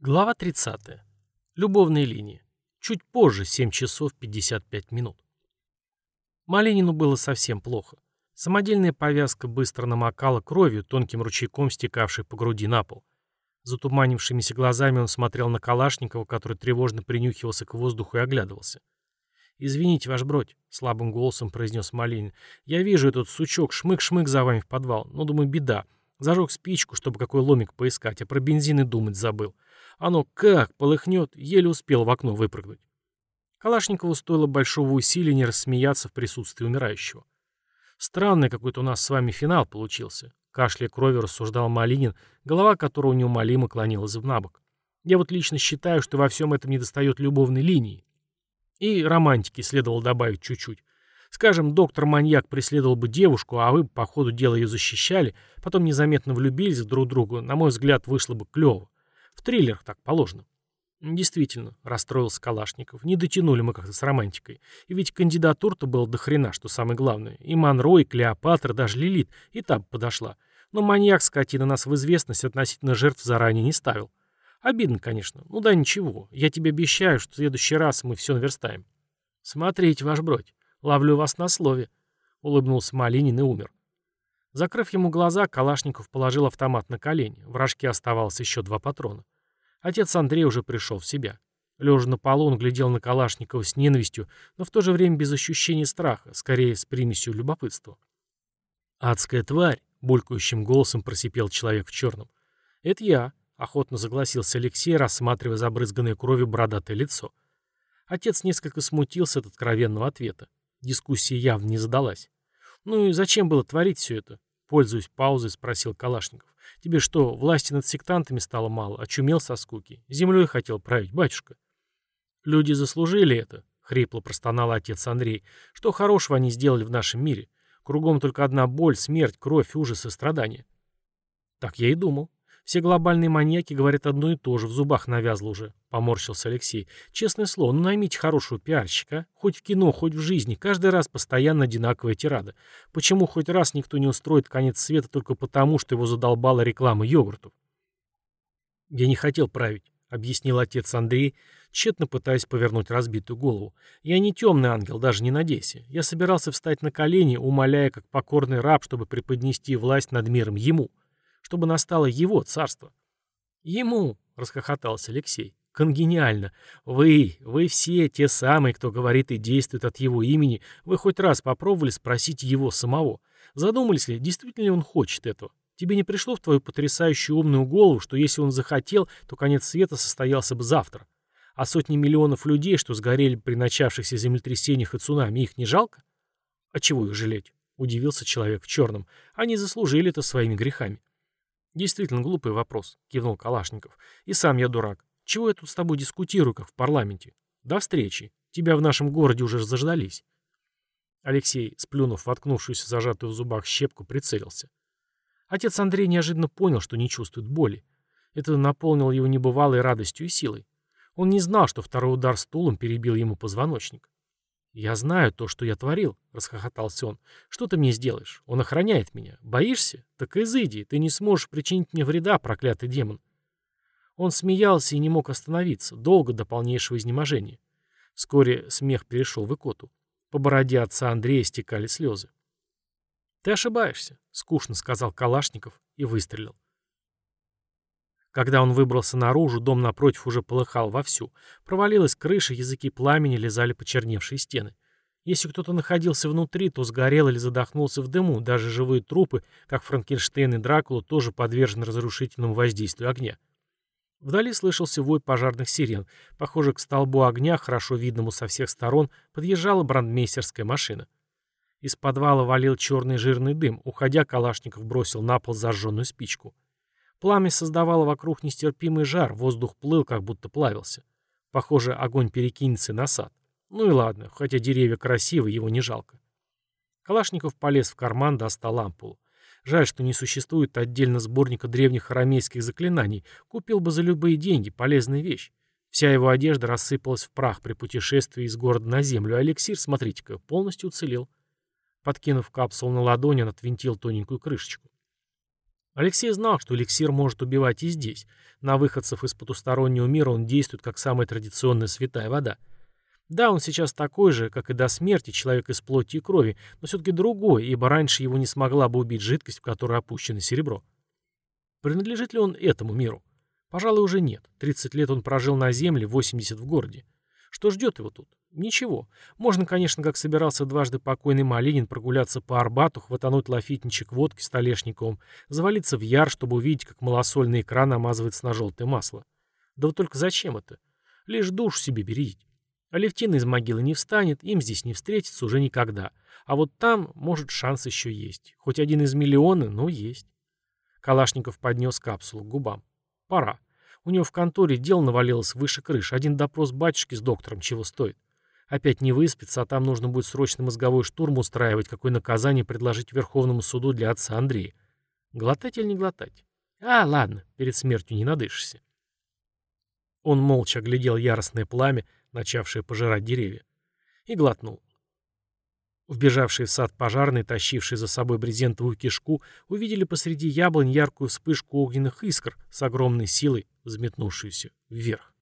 Глава 30. Любовные линии. Чуть позже, 7 часов 55 минут. Малинину было совсем плохо. Самодельная повязка быстро намокала кровью, тонким ручейком стекавшей по груди на пол. Затуманившимися глазами он смотрел на Калашникова, который тревожно принюхивался к воздуху и оглядывался. «Извините, ваш бродь», — слабым голосом произнес Малинин. «Я вижу этот сучок, шмык-шмык за вами в подвал. Но, думаю, беда. Зажег спичку, чтобы какой ломик поискать, а про бензин и думать забыл. Оно как полыхнет, еле успел в окно выпрыгнуть. Калашникову стоило большого усилия не рассмеяться в присутствии умирающего. Странный какой-то у нас с вами финал получился. Кашля крови рассуждал Малинин, голова которого неумолимо клонилась в набок. Я вот лично считаю, что во всем этом недостает любовной линии. И романтики следовало добавить чуть-чуть. Скажем, доктор-маньяк преследовал бы девушку, а вы по ходу дела ее защищали, потом незаметно влюбились друг в друга, на мой взгляд, вышло бы клево. Триллерах так положено. Действительно, расстроился Калашников. Не дотянули мы как-то с романтикой. И ведь кандидатур-то было до хрена, что самое главное. И Монро, и Клеопатра, даже Лилит. И там подошла. Но маньяк, скотина, нас в известность относительно жертв заранее не ставил. Обидно, конечно. Ну да ничего. Я тебе обещаю, что в следующий раз мы все наверстаем. Смотрите, ваш бродь. Ловлю вас на слове. Улыбнулся Малинин и умер. Закрыв ему глаза, Калашников положил автомат на колени. В рожке оставалось еще два патрона. Отец Андрей уже пришел в себя. Лежа на полу, он глядел на Калашникова с ненавистью, но в то же время без ощущения страха, скорее с примесью любопытства. «Адская тварь!» — булькающим голосом просипел человек в черном. «Это я», — охотно согласился Алексей, рассматривая забрызганное кровью бородатое лицо. Отец несколько смутился от откровенного ответа. Дискуссия явно не задалась. «Ну и зачем было творить все это?» Пользуясь паузой, спросил Калашников. «Тебе что, власти над сектантами стало мало? Очумел со скуки? Землей хотел править, батюшка?» «Люди заслужили это», — хрипло простонал отец Андрей. «Что хорошего они сделали в нашем мире? Кругом только одна боль, смерть, кровь, ужас и страдания». «Так я и думал. Все глобальные маньяки говорят одно и то же, в зубах навязло уже», — поморщился Алексей. «Честное слово, ну наймите хорошего пиарщика, хоть в кино, хоть в жизни, каждый раз постоянно одинаковая тирада. Почему хоть раз никто не устроит конец света только потому, что его задолбала реклама йогуртов?» «Я не хотел править», — объяснил отец Андрей, тщетно пытаясь повернуть разбитую голову. «Я не темный ангел, даже не надейся. Я собирался встать на колени, умоляя, как покорный раб, чтобы преподнести власть над миром ему» чтобы настало его царство. Ему, расхохотался Алексей, конгениально. Вы, вы все те самые, кто говорит и действует от его имени, вы хоть раз попробовали спросить его самого. Задумались ли, действительно ли он хочет этого? Тебе не пришло в твою потрясающую умную голову, что если он захотел, то конец света состоялся бы завтра? А сотни миллионов людей, что сгорели при начавшихся землетрясениях и цунами, их не жалко? А чего их жалеть? Удивился человек в черном. Они заслужили это своими грехами. «Действительно глупый вопрос», — кивнул Калашников. «И сам я дурак. Чего я тут с тобой дискутирую, как в парламенте? До встречи. Тебя в нашем городе уже заждались». Алексей, сплюнув воткнувшуюся зажатую в зубах щепку, прицелился. Отец Андрей неожиданно понял, что не чувствует боли. Это наполнило его небывалой радостью и силой. Он не знал, что второй удар стулом перебил ему позвоночник. «Я знаю то, что я творил», — расхохотался он. «Что ты мне сделаешь? Он охраняет меня. Боишься? Так изыди, ты не сможешь причинить мне вреда, проклятый демон». Он смеялся и не мог остановиться, долго до полнейшего изнеможения. Вскоре смех перешел в икоту. По бороде отца Андрея стекали слезы. «Ты ошибаешься», — скучно сказал Калашников и выстрелил. Когда он выбрался наружу, дом напротив уже полыхал вовсю. Провалилась крыша, языки пламени лизали почерневшие стены. Если кто-то находился внутри, то сгорел или задохнулся в дыму. Даже живые трупы, как Франкенштейн и Дракула, тоже подвержены разрушительному воздействию огня. Вдали слышался вой пожарных сирен. Похоже, к столбу огня, хорошо видному со всех сторон, подъезжала брандмейстерская машина. Из подвала валил черный жирный дым. Уходя, Калашников бросил на пол зажженную спичку. Пламя создавало вокруг нестерпимый жар, воздух плыл, как будто плавился. Похоже, огонь перекинется на сад. Ну и ладно, хотя деревья красивые, его не жалко. Калашников полез в карман, достал ампулу. Жаль, что не существует отдельно сборника древних арамейских заклинаний. Купил бы за любые деньги, полезная вещь. Вся его одежда рассыпалась в прах при путешествии из города на землю, а эликсир, смотрите-ка, полностью уцелел. Подкинув капсулу на ладони, он отвинтил тоненькую крышечку. Алексей знал, что эликсир может убивать и здесь. На выходцев из потустороннего мира он действует как самая традиционная святая вода. Да, он сейчас такой же, как и до смерти, человек из плоти и крови, но все-таки другой, ибо раньше его не смогла бы убить жидкость, в которой опущено серебро. Принадлежит ли он этому миру? Пожалуй, уже нет. 30 лет он прожил на земле, 80 в городе. Что ждет его тут? Ничего. Можно, конечно, как собирался дважды покойный Малинин, прогуляться по Арбату, хватануть лафитничек водки столешниковым, завалиться в яр, чтобы увидеть, как малосольный экран намазывается на желтое масло. Да вот только зачем это? Лишь душу себе бередить. Алевтина из могилы не встанет, им здесь не встретиться уже никогда. А вот там, может, шанс еще есть. Хоть один из миллиона, но есть. Калашников поднес капсулу к губам. Пора. У него в конторе дело навалилось выше крыши. Один допрос батюшки с доктором чего стоит. Опять не выспится, а там нужно будет срочно мозговой штурм устраивать, какое наказание предложить Верховному суду для отца Андрея. Глотать или не глотать? А, ладно, перед смертью не надышишься. Он молча оглядел яростное пламя, начавшее пожирать деревья, и глотнул. Вбежавшие в сад пожарные, тащившие за собой брезентовую кишку, увидели посреди яблонь яркую вспышку огненных искр с огромной силой, взметнувшуюся вверх.